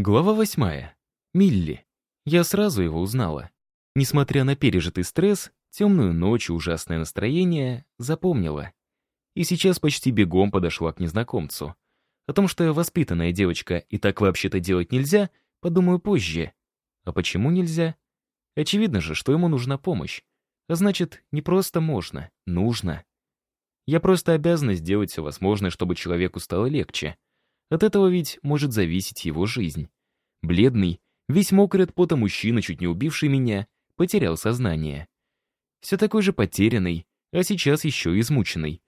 Глава восьмая. Милли. Я сразу его узнала. Несмотря на пережитый стресс, темную ночь и ужасное настроение, запомнила. И сейчас почти бегом подошла к незнакомцу. О том, что я воспитанная девочка и так вообще-то делать нельзя, подумаю позже. А почему нельзя? Очевидно же, что ему нужна помощь. А значит, не просто можно, нужно. Я просто обязана сделать все возможное, чтобы человеку стало легче. От этого ведь может зависеть его жизнь. Бледный, весь мокрый от пота мужчина, чуть не убивший меня, потерял сознание. Все такой же потерянный, а сейчас еще измученный.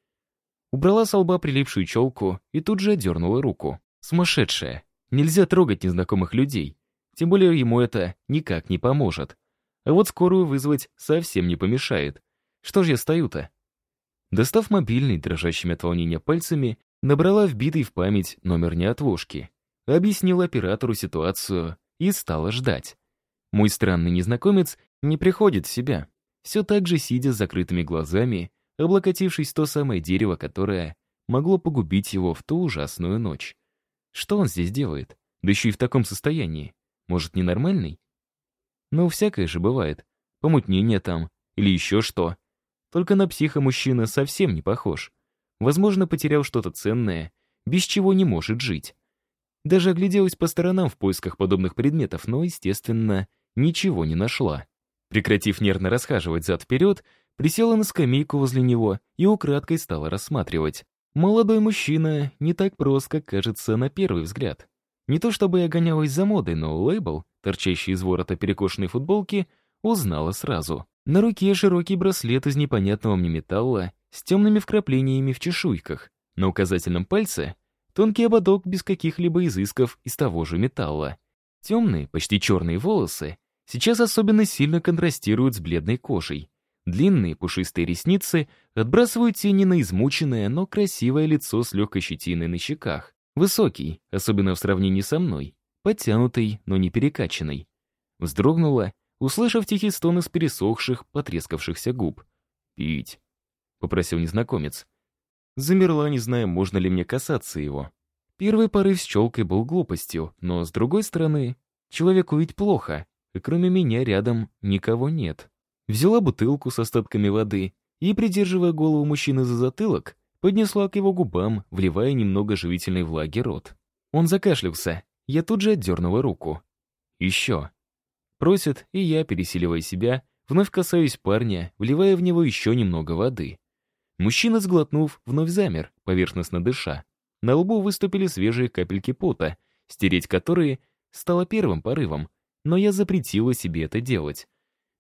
Убрала с лба прилипшую челку и тут же отдернула руку. Сумасшедшая. Нельзя трогать незнакомых людей. Тем более ему это никак не поможет. А вот скорую вызвать совсем не помешает. Что же я стою-то? Достав мобильный, дрожащими от волнения пальцами, набрала вбитый в память номер неотложки, объяснила оператору ситуацию и стала ждать. Мой странный незнакомец не приходит в себя, все так же сидя с закрытыми глазами, облокотившись в то самое дерево, которое могло погубить его в ту ужасную ночь. Что он здесь делает? Да еще и в таком состоянии. Может, ненормальный? Ну, всякое же бывает. Помутнение там, или еще что. Только на психа мужчина совсем не похож. Возможно, потерял что-то ценное, без чего не может жить. Даже огляделась по сторонам в поисках подобных предметов, но, естественно, ничего не нашла. Прекратив нервно расхаживать зад-вперед, присела на скамейку возле него и украдкой стала рассматривать. Молодой мужчина не так прост, как кажется на первый взгляд. Не то чтобы я гонялась за модой, но лейбл, торчащий из ворота перекошенной футболки, узнала сразу. На руке широкий браслет из непонятного мне металла с темными вкраплениями в чешуйках. На указательном пальце тонкий ободок без каких-либо изысков из того же металла. Темные, почти черные волосы сейчас особенно сильно контрастируют с бледной кожей. Длинные пушистые ресницы отбрасывают тени на измученное, но красивое лицо с легкой щетиной на щеках. Высокий, особенно в сравнении со мной. Подтянутый, но не перекачанный. Вздрогнула, услышав тихий стон из пересохших, потрескавшихся губ. «Пить», — попросил незнакомец. Замерла, не зная, можно ли мне касаться его. Первый порыв с челкой был глупостью, но, с другой стороны, человеку ведь плохо, и кроме меня рядом никого нет. Взяла бутылку с остатками воды и, придерживая голову мужчины за затылок, поднесла к его губам, вливая немного живительной влаги рот. Он закашлялся, я тут же отдернула руку. «Еще». Просит, и я, пересиливая себя, вновь касаюсь парня, вливая в него еще немного воды. Мужчина, сглотнув, вновь замер, поверхностно дыша. На лбу выступили свежие капельки пота, стереть которые стало первым порывом, но я запретила себе это делать.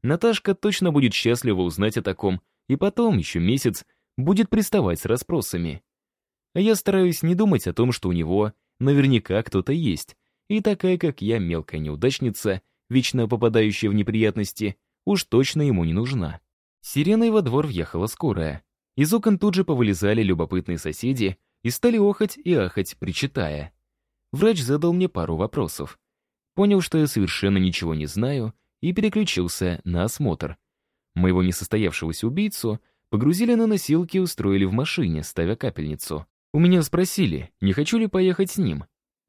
Наташка точно будет счастлива узнать о таком, и потом, еще месяц, будет приставать с расспросами. А я стараюсь не думать о том, что у него наверняка кто-то есть, и такая, как я, мелкая неудачница, вечно попадающая в неприятности, уж точно ему не нужна. Сиреной во двор въехала скорая. Из окон тут же повылезали любопытные соседи и стали охать и ахать, причитая. Врач задал мне пару вопросов. Понял, что я совершенно ничего не знаю, и переключился на осмотр. Моего несостоявшегося убийцу погрузили на носилки и устроили в машине, ставя капельницу. У меня спросили, не хочу ли поехать с ним.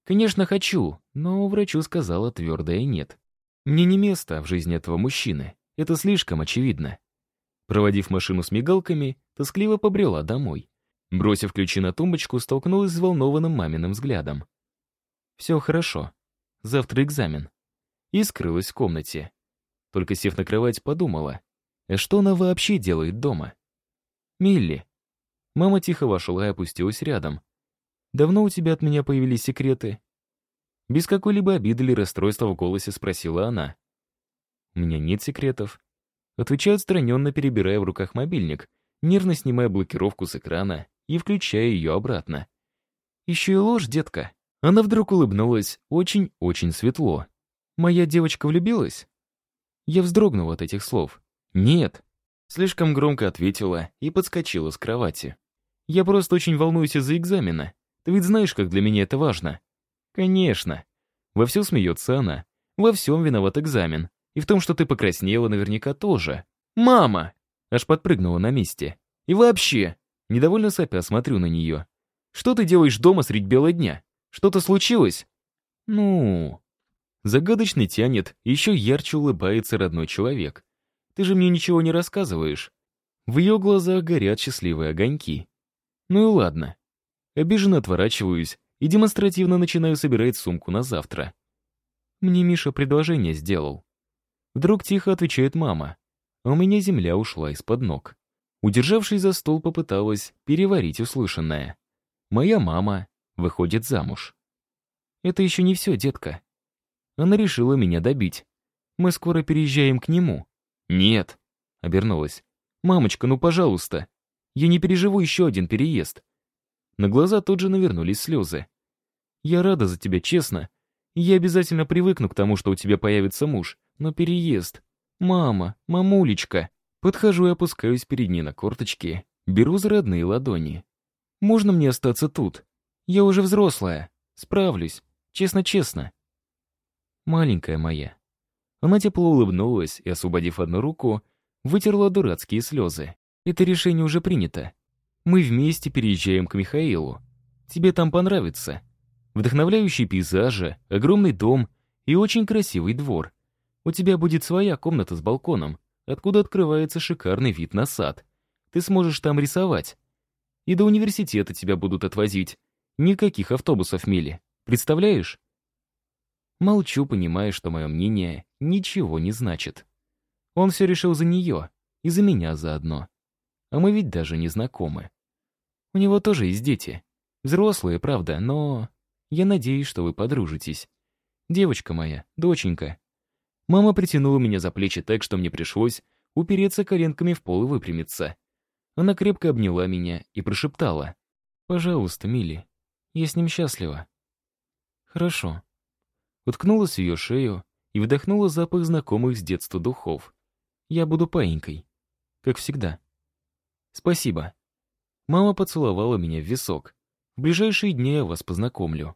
Конечно, хочу, но врачу сказала твердое «нет». Мне не место в жизни этого мужчины, это слишком очевидно. Проводив машину с мигалками, тоскливо побрела домой. Бросив ключи на тумбочку, столкнулась с волнованным маминым взглядом. «Все хорошо. Завтра экзамен». И скрылась в комнате. Только сев на кровать, подумала, что она вообще делает дома? «Милли». Мама тихо вошла и опустилась рядом. «Давно у тебя от меня появились секреты?» Без какой-либо обиды или расстройства в голосе спросила она. «У меня нет секретов. Отвечаю отстраненно, перебирая в руках мобильник, нервно снимая блокировку с экрана и включая ее обратно. «Еще и ложь, детка». Она вдруг улыбнулась очень-очень светло. «Моя девочка влюбилась?» Я вздрогнул от этих слов. «Нет». Слишком громко ответила и подскочила с кровати. «Я просто очень волнуюсь из-за экзамена. Ты ведь знаешь, как для меня это важно». «Конечно». Во всем смеется она. «Во всем виноват экзамен. И в том, что ты покраснела, наверняка тоже. Мама!» Аж подпрыгнула на месте. «И вообще!» Недовольно сопя смотрю на нее. «Что ты делаешь дома средь бела дня? Что-то случилось?» «Ну...» Загадочно тянет, еще ярче улыбается родной человек. Ты же мне ничего не рассказываешь. В ее глазах горят счастливые огоньки. Ну и ладно. Обиженно отворачиваюсь и демонстративно начинаю собирать сумку на завтра. Мне Миша предложение сделал. Вдруг тихо отвечает мама, а у меня земля ушла из-под ног. Удержавшись за стол, попыталась переварить услышанное. Моя мама выходит замуж. Это еще не все, детка. Она решила меня добить. Мы скоро переезжаем к нему. Нет, обернулась. Мамочка, ну пожалуйста. Я не переживу еще один переезд. На глаза тут же навернулись слезы. Я рада за тебя, честно. Я обязательно привыкну к тому, что у тебя появится муж. Но переезд... Мама, мамулечка. Подхожу и опускаюсь перед ней на корточки. Беру за родные ладони. Можно мне остаться тут? Я уже взрослая. Справлюсь. Честно-честно. Маленькая моя. Она тепло улыбнулась и, освободив одну руку, вытерла дурацкие слезы. Это решение уже принято. Мы вместе переезжаем к Михаилу. Тебе там понравится. Вдохновляющие пейзажи, огромный дом и очень красивый двор. У тебя будет своя комната с балконом, откуда открывается шикарный вид на сад. Ты сможешь там рисовать. И до университета тебя будут отвозить. Никаких автобусов мили. Представляешь? Молчу, понимая, что мое мнение ничего не значит. Он все решил за нее, и за меня заодно. А мы ведь даже не знакомы. У него тоже есть дети. Взрослые, правда, но... Я надеюсь, что вы подружитесь. Девочка моя, доченька. Мама притянула меня за плечи так, что мне пришлось упереться коленками в пол и выпрямиться. Она крепко обняла меня и прошептала. «Пожалуйста, Милли, я с ним счастлива». «Хорошо», уткнулась в ее шею и вдохнула запах знакомых с детства духов. «Я буду паинькой. Как всегда». «Спасибо». Мама поцеловала меня в висок. «В ближайшие дни я вас познакомлю».